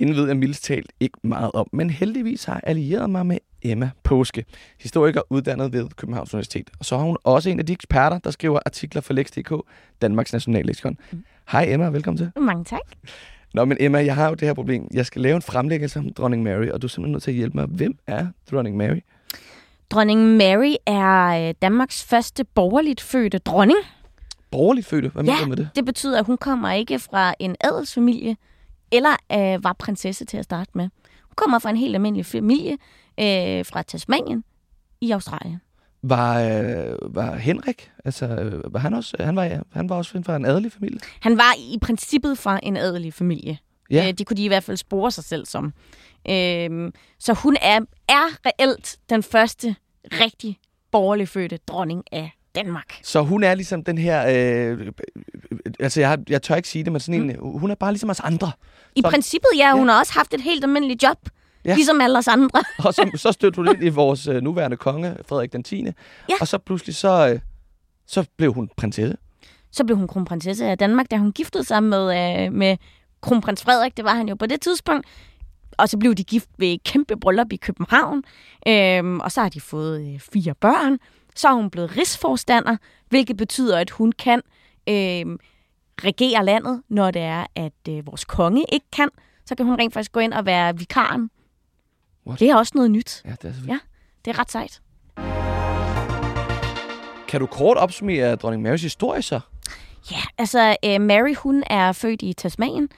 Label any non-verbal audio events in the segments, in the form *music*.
Hende ved jeg mildest talt ikke meget om, men heldigvis har jeg allieret mig med Emma Påske, historiker uddannet ved Københavns Universitet. Og så har hun også en af de eksperter, der skriver artikler for Lex.dk, Danmarks Nationalleksikon. Mm. Hej Emma, velkommen til. Mange tak. Nå, men Emma, jeg har jo det her problem. Jeg skal lave en fremlæggelse om dronning Mary, og du er simpelthen nødt til at hjælpe mig. Hvem er dronning Mary? Dronning Mary er øh, Danmarks første borgerligt fødte dronning. Borgerligt fødte? Hvad ja, mener du med det? det betyder, at hun kommer ikke fra en adelsfamilie, eller øh, var prinsesse til at starte med. Hun kommer fra en helt almindelig familie øh, fra Tasmanien i Australien. Var, øh, var Henrik, altså, øh, var han også, han var, han var også fra en adelig familie? Han var i princippet fra en adelig familie. Ja. Øh, det kunne de i hvert fald spore sig selv som. Øh, så hun er, er reelt den første rigtig borgerligt fødte dronning af Danmark. Så hun er ligesom den her, øh, altså jeg, jeg tør ikke sige det, men sådan en, hun er bare ligesom os andre. I Som- princippet, ja. Hun har også haft et helt almindeligt job. Ja. Ja. Ligesom alle os andre. *laughs* Og så, så stødte hun ind i vores øh, nuværende konge, Frederik den 10. Ja. Og så pludselig så, øh, så blev hun prinsesse. Så blev hun kronprinsesse af Danmark, da hun giftede sig med, øh, med kronprins Frederik. Det var han jo på det tidspunkt. Og så blev de gift ved et kæmpe bryllup i København. Øhm, og så har de fået øh, fire børn. Så er hun blevet rigsforstander, hvilket betyder, at hun kan øh, regere landet, når det er, at øh, vores konge ikke kan. Så kan hun rent faktisk gå ind og være vikaren. What? Det er også noget nyt. Ja, det er Ja. Det er ret sejt. Kan du kort opsummere dronning Marys historie så? Ja, altså øh, Mary, hun er født i Tasmanien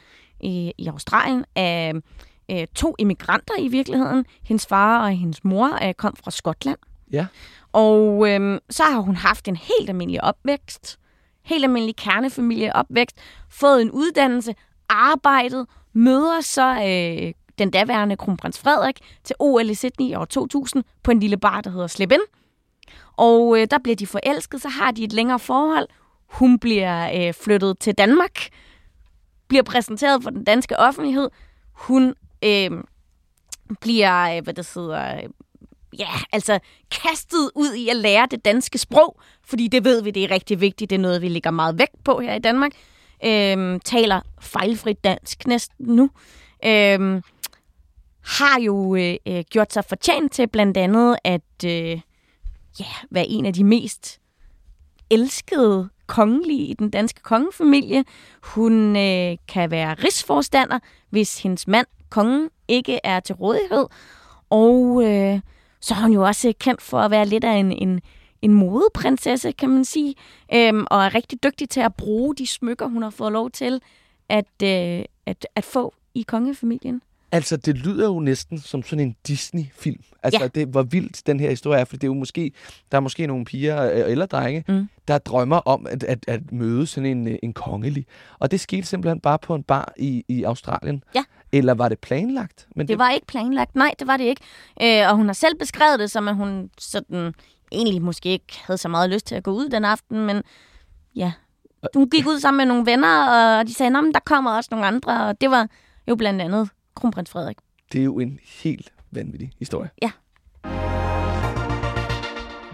i, i Australien af øh, to immigranter i virkeligheden. Hendes far og hendes mor øh, kom fra Skotland. Ja. Og øh, så har hun haft en helt almindelig opvækst. Helt almindelig kernefamilieopvækst. Fået en uddannelse, arbejdet, møder så øh, den daværende kronprins Frederik til OL i Sydney i år 2000 på en lille bar, der hedder Slip In. Og øh, der bliver de forelsket, så har de et længere forhold. Hun bliver øh, flyttet til Danmark, bliver præsenteret for den danske offentlighed. Hun Øhm, øh, bliver, hvad det hedder, øh, ja, altså kastet ud i at lære det danske sprog, fordi det ved vi, det er rigtig vigtigt. Det er noget, vi lægger meget vægt på her i Danmark. Øh, taler fejlfrit dansk næsten nu. Øh, har jo øh, øh, gjort sig fortjent til blandt andet at øh, ja, være en af de mest elskede kongelige i den danske kongefamilie. Hun øh, kan være rigsforstander, hvis hendes mand, kongen, ikke er til rådighed. Og øh, så er hun jo også kendt for at være lidt af en, en, en modeprinsesse, kan man sige. Øhm, og er rigtig dygtig til at bruge de smykker, hun har fået lov til at, øh, at, at få i kongefamilien. Altså, det lyder jo næsten som sådan en Disney-film. Altså, Ja. det, hvor vildt den her historie er, for det er jo måske, der er måske nogle piger øh, eller drenge, Mm. der drømmer om at, at, at møde sådan en, øh, en kongelig. Og det skete simpelthen bare på en bar i, i Australien. Ja. Eller var det planlagt? Men Det var ikke planlagt. Nej, det var det ikke. Øh, og hun har selv beskrevet det som, at hun sådan, egentlig måske ikke havde så meget lyst til at gå ud den aften, men ja. Hun gik ud sammen med nogle venner, og de sagde, at der kommer også nogle andre, og det var jo blandt andet kronprins Frederik. Det er jo en helt vanvittig historie. Ja.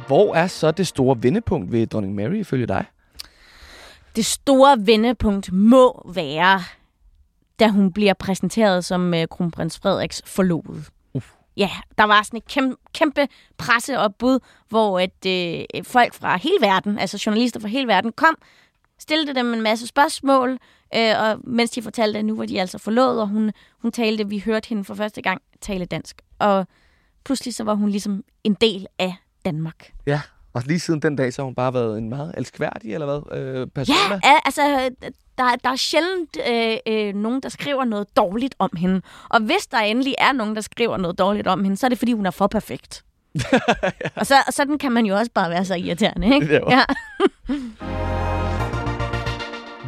Hvor er så det store vendepunkt ved dronning Mary ifølge dig? Det store vendepunkt må være, da hun bliver præsenteret som øh, kronprins Frederiks forlovede. Uf. Ja, der var sådan et kæmpe, kæmpe presseopbud, hvor at, øh, folk fra hele verden, altså journalister fra hele verden, kom, stillede dem en masse spørgsmål, øh, og mens de fortalte, at nu var de altså forlovet, og hun, hun talte, vi hørte hende for første gang tale dansk. Og pludselig så var hun ligesom en del af Danmark. Ja. Og lige siden den dag, så har hun bare været en meget elskværdig, eller hvad, øh, person? Ja, al- altså, der, der er sjældent øh, øh, nogen, der skriver noget dårligt om hende. Og hvis der endelig er nogen, der skriver noget dårligt om hende, så er det, fordi hun er for perfekt. *laughs* ja. Og så, og sådan kan man jo også bare være så irriterende, ikke? Det. Ja. *laughs*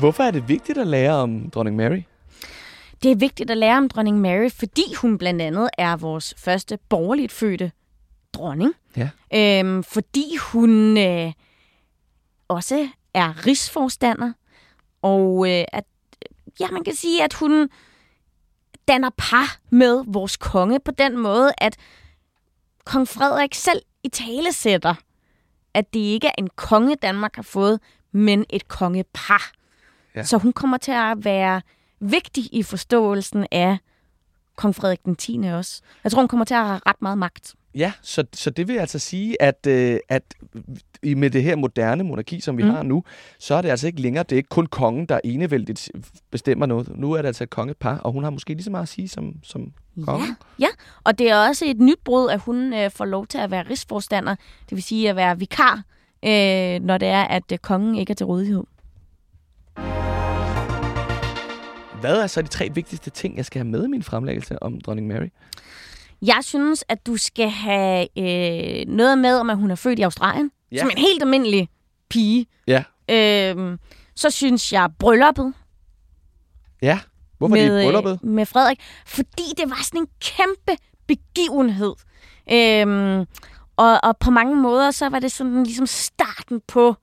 Hvorfor er det vigtigt at lære om dronning Mary? det er vigtigt at lære om dronning Mary, fordi hun blandt andet er vores første borgerligt fødte dronning. Ja. Øhm, fordi hun øh, også er rigsforstander, og øh, at, ja, man kan sige, at hun danner par med vores konge på den måde, at kong Frederik selv i tale sætter, at det ikke er en konge, Danmark har fået, men et kongepar. Ja. Så hun kommer til at være vigtig i forståelsen af kong Frederik den 10. også. Jeg tror, hun kommer til at have ret meget magt. Ja, så, så det vil altså sige, at, øh, at med det her moderne monarki, som vi. Mm. har nu, så er det altså ikke længere, det er ikke kun kongen, der enevældigt bestemmer noget. Nu er det altså et kongepar, og hun har måske lige så meget at sige som, som kongen. Ja, ja, og det er også et nyt brud, at hun øh, får lov til at være rigsforstander, det vil sige at være vikar, øh, når det er, at øh, kongen ikke er til rådighed. Hvad er så de tre vigtigste ting, jeg skal have med i min fremlæggelse om dronning Mary? Jeg synes, at du skal have øh, noget med, om at hun er født i Australien, Ja. som en helt almindelig pige. Ja. Øhm, så synes jeg brylluppet Ja, hvorfor med, det med, er brylluppet? øh, med Frederik, fordi det var sådan en kæmpe begivenhed. Øhm, og, og på mange måder, så var det sådan ligesom starten på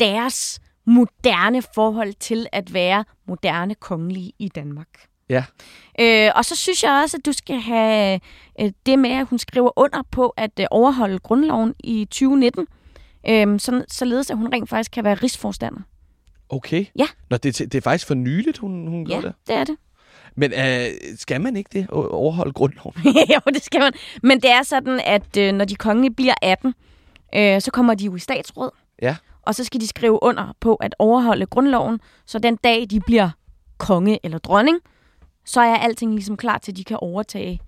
deres moderne forhold til at være moderne kongelige i Danmark. Ja. Øh, og så synes jeg også, at du skal have øh, det med, at hun skriver under på at øh, overholde grundloven i 2019, øh, så, således at hun rent faktisk kan være rigsforstander. Okay. Ja. Nå, det, det er faktisk for nyligt, hun, hun Ja, gør det. det er det. Men øh, skal man ikke det, overholde grundloven? *laughs* jo, det skal man. Men det er sådan, at øh, når de kongelige bliver 18, øh, så kommer de jo i statsråd. Ja. Og så skal de skrive under på at overholde grundloven, så den dag, de bliver konge eller dronning, så er alting ligesom klar til, at de kan overtage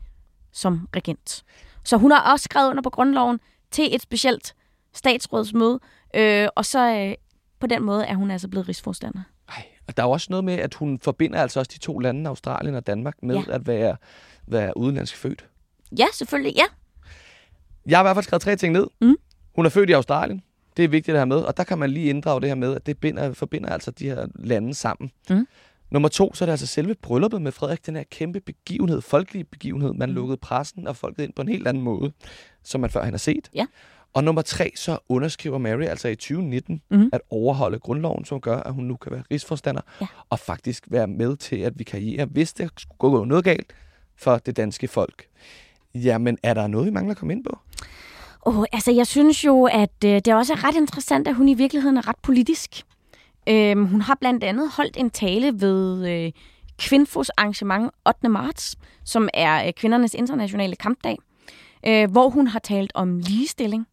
som regent. Så hun har også skrevet under på grundloven til et specielt statsrådsmøde, øh, og så øh, på den måde er hun altså blevet rigsforstander. Ej, og der er jo også noget med, at hun forbinder altså også de to lande, Australien og Danmark, med Ja. at være, være udenlandsk født. Ja, selvfølgelig, ja. Jeg har i hvert fald skrevet tre ting ned. Mm. Hun er født i Australien. Det er vigtigt at have med. Og der kan man lige inddrage det her med, at det binder, forbinder altså de her lande sammen. Mm. Nummer to, så er det altså selve brylluppet med Frederik, den her kæmpe begivenhed, folkelige begivenhed. Man Mm. lukkede pressen og folket ind på en helt anden måde, som man før har set. Ja. Og nummer tre, så underskriver Mary altså i 2019 Mhm. at overholde grundloven, som gør, at hun nu kan være rigsforstander Ja. og faktisk være med til at vikariere, hvis det skulle gå noget galt for det danske folk. Jamen, er der noget, vi mangler at komme ind på? Oh, altså, jeg synes jo, at øh, det også er ret interessant, at hun i virkeligheden er ret politisk. Øhm, hun har blandt andet holdt en tale ved øh, Kvinfos arrangement 8. marts, som er øh, kvindernes internationale kampdag, øh, hvor hun har talt om ligestilling.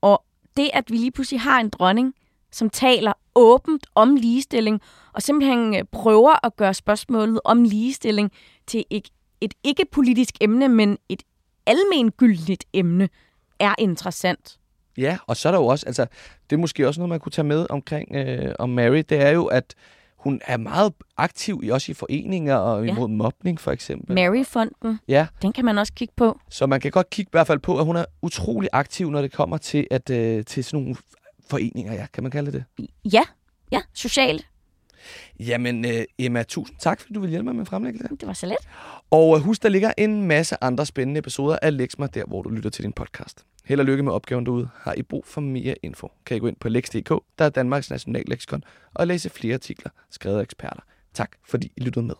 Og det, at vi lige pludselig har en dronning, som taler åbent om ligestilling, og simpelthen øh, prøver at gøre spørgsmålet om ligestilling til et, et ikke-politisk emne, men et almengyldigt emne, er interessant. Ja, og så er der jo også, altså, det er måske også noget, man kunne tage med omkring øh, om Mary, det er jo, at hun er meget aktiv i også i foreninger og Ja. imod mobning for eksempel. Mary-fonden, Ja, den kan man også kigge på. så man kan godt kigge i hvert fald på, at hun er utrolig aktiv, når det kommer til, at, øh, til sådan nogle foreninger, ja, kan man kalde det? Ja, ja, socialt. Jamen, øh, Emma, tusind tak, fordi du vil hjælpe mig med at fremlægge det. Det var så let. Og øh, husk, der ligger en masse andre spændende episoder af Lexma, der hvor du lytter til din podcast. Held og lykke med opgaven derude. Har I brug for mere info, kan I gå ind på lex.dk, der er Danmarks nationalleksikon, og læse flere artikler skrevet af eksperter. Tak fordi I lyttede med.